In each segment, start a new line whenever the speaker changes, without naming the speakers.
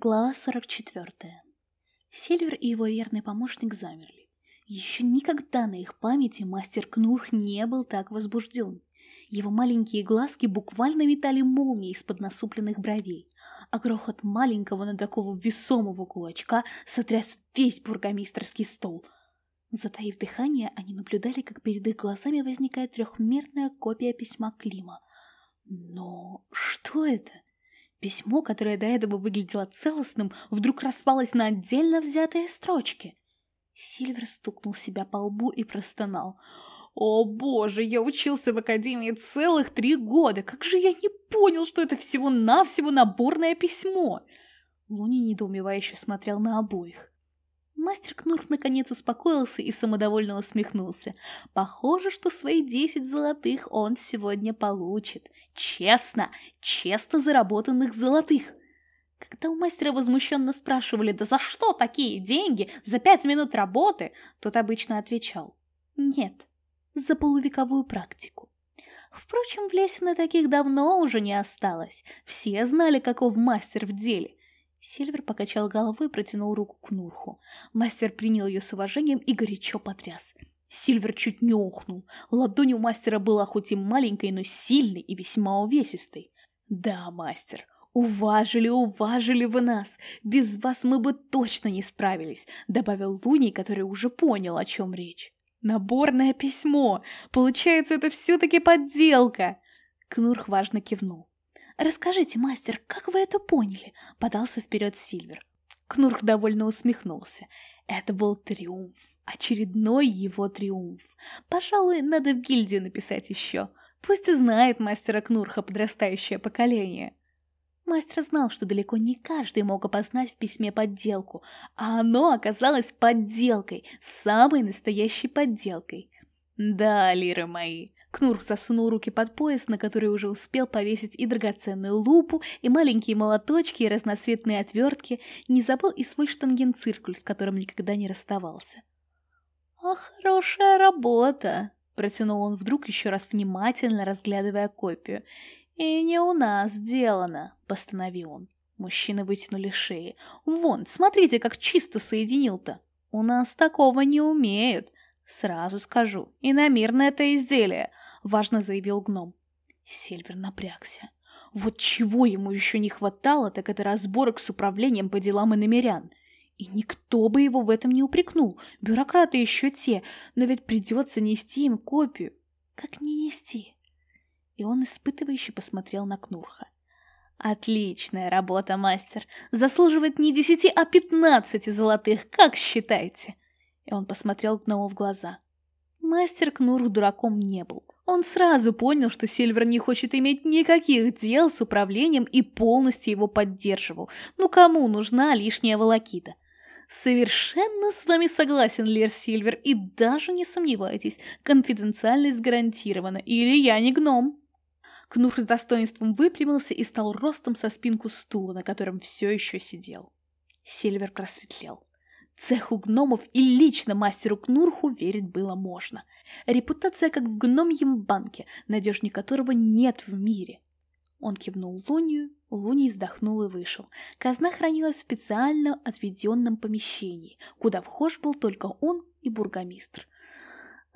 Глава 44. Сильвер и его верный помощник замерли. Еще никогда на их памяти мастер Кнур не был так возбужден. Его маленькие глазки буквально метали молнии из-под насупленных бровей, а грохот маленького, но такого весомого кулачка сотряс весь бургомистрский стол. Затаив дыхание, они наблюдали, как перед их глазами возникает трехмерная копия письма Клима. Но что это? Письмо, которое до этого выглядело целостным, вдруг распалось на отдельно взятые строчки. Сильвер стукнул себя по лбу и простонал. «О боже, я учился в академии целых три года! Как же я не понял, что это всего-навсего наборное письмо!» Луни недоумевающе смотрел на обоих. Мастер Кнур наконец успокоился и самодовольно усмехнулся. Похоже, что свои десять золотых он сегодня получит. Честно, честно заработанных золотых. Когда у мастера возмущенно спрашивали, да за что такие деньги, за пять минут работы, тот обычно отвечал, нет, за полувековую практику. Впрочем, в Лесино таких давно уже не осталось. Все знали, каков мастер в деле. Сильвер покачал головой и протянул руку к Нурху. Мастер принял ее с уважением и горячо потряс. Сильвер чуть не охнул. Ладонь у мастера была хоть и маленькой, но сильной и весьма увесистой. «Да, мастер, уважили, уважили вы нас. Без вас мы бы точно не справились», — добавил Луний, который уже понял, о чем речь. «Наборное письмо! Получается, это все-таки подделка!» Кнурх важно кивнул. «Расскажите, мастер, как вы это поняли?» — подался вперед Сильвер. Кнурх довольно усмехнулся. Это был триумф. Очередной его триумф. Пожалуй, надо в гильдию написать еще. Пусть и знает мастера Кнурха подрастающее поколение. Мастер знал, что далеко не каждый мог опознать в письме подделку, а оно оказалось подделкой, самой настоящей подделкой. Да, лиры мои, Кнур засунул руки под пояс, на который уже успел повесить и драгоценную лупу, и маленькие молоточки, и разноцветные отвертки, не забыл и свой штангенциркуль, с которым никогда не расставался. «А хорошая работа!» — протянул он вдруг еще раз внимательно, разглядывая копию. «И не у нас сделано!» — постановил он. Мужчины вытянули шеи. «Вон, смотрите, как чисто соединил-то! У нас такого не умеют!» «Сразу скажу, иномирное это изделие», — важно заявил гном. Сильвер напрягся. Вот чего ему еще не хватало, так это разборок с управлением по делам иномерян. И никто бы его в этом не упрекнул. Бюрократы еще те, но ведь придется нести им копию. Как не нести? И он испытывающе посмотрел на Кнурха. Отличная работа, мастер. Заслуживает не десяти, а пятнадцати золотых, как считаете? И он посмотрел гному в глаза. Мастер Кнур дураком не был. Он сразу понял, что Сильвер не хочет иметь никаких дел с управлением и полностью его поддерживал. Ну кому нужна лишняя волокита? Совершенно с вами согласен, Лер Сильвер, и даже не сомневайтесь, конфиденциальность гарантирована, или я не гном. Кнур с достоинством выпрямился и стал ростом со спинку стула, на котором все еще сидел. Сильвер просветлел. Цеху гномов и лично мастеру Кнурху верить было можно. Репутация как в гномьем банке, надежней которого нет в мире. Он кивнул Лунию, Луний вздохнул и вышел. Казна хранилась в специально отведенном помещении, куда вхож был только он и бургомистр.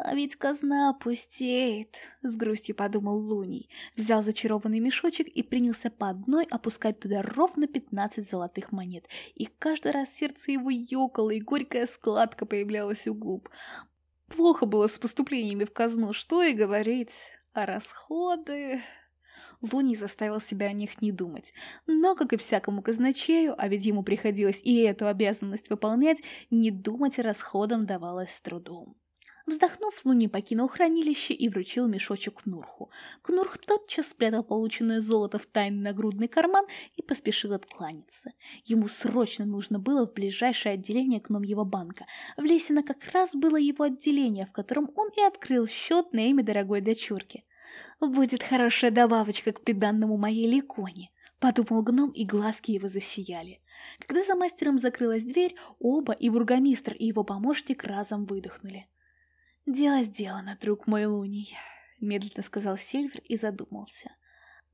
«А ведь казна пустеет», — с грустью подумал Луний. Взял зачарованный мешочек и принялся по одной опускать туда ровно пятнадцать золотых монет. И каждый раз сердце его ёкало, и горькая складка появлялась у губ. Плохо было с поступлениями в казну, что и говорить. А расходы... Луний заставил себя о них не думать. Но, как и всякому казначею, а ведь ему приходилось и эту обязанность выполнять, не думать о расходам давалось с трудом. Вздохнув, Луни покинул хранилище и вручил мешочек Кнурху. Кнурх тотчас спрятал полученное золото в тайный нагрудный карман и поспешил откланяться. Ему срочно нужно было в ближайшее отделение гномьего банка. В Лесино как раз было его отделение, в котором он и открыл счет на имя дорогой дочурки. «Будет хорошая добавочка к приданному моей ликоне», — подумал гном, и глазки его засияли. Когда за мастером закрылась дверь, оба, и бургомистр, и его помощник разом выдохнули. «Дело сделано, друг мой Луний», — медленно сказал Сильвер и задумался.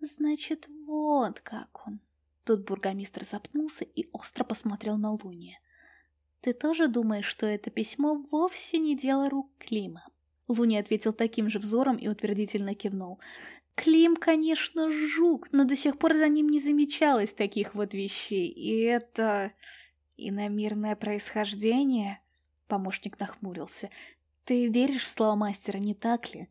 «Значит, вот как он. Тут бургомистр запнулся и остро посмотрел на Луния. «Ты тоже думаешь, что это письмо вовсе не дело рук Клима?» Луни ответил таким же взором и утвердительно кивнул. Клим, конечно, жук, но до сих пор за ним не замечалось таких вот вещей. И это... иномирное происхождение? Помощник нахмурился. Ты веришь в слова мастера, не так ли?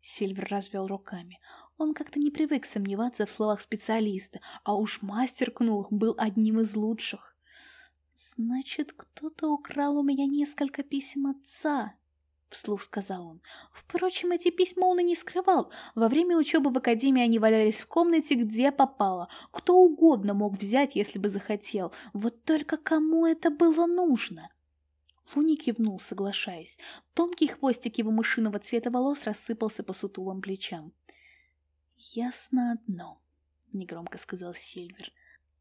Сильвер развел руками. Он как-то не привык сомневаться в словах специалиста, а уж мастер Кнух был одним из лучших. «Значит, кто-то украл у меня несколько писем отца», — вслух сказал он. Впрочем, эти письма он и не скрывал. Во время учебы в академии они валялись в комнате, где попало. Кто угодно мог взять, если бы захотел. Вот только кому это было нужно? Луни кивнул, соглашаясь. Тонкий хвостик его мышиного цвета волос рассыпался по сутулым плечам. «Ясно одно», — негромко сказал Сильвер.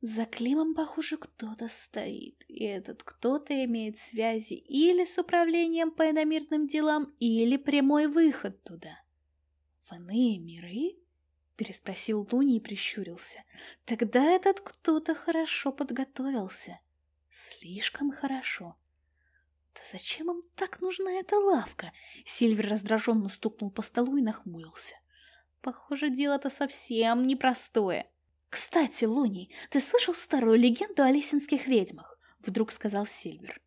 «За Климом, похоже, кто-то стоит, и этот кто-то имеет связи или с управлением по иномирным делам, или прямой выход туда». «В иные миры?» — переспросил Луни и прищурился. «Тогда этот кто-то хорошо подготовился. Слишком хорошо». «Да зачем им так нужна эта лавка?» Сильвер раздраженно стукнул по столу и нахмурился. Похоже, дело-то совсем непростое. «Кстати, Луни, ты слышал старую легенду о лисинских ведьмах?» — вдруг сказал Сильвер.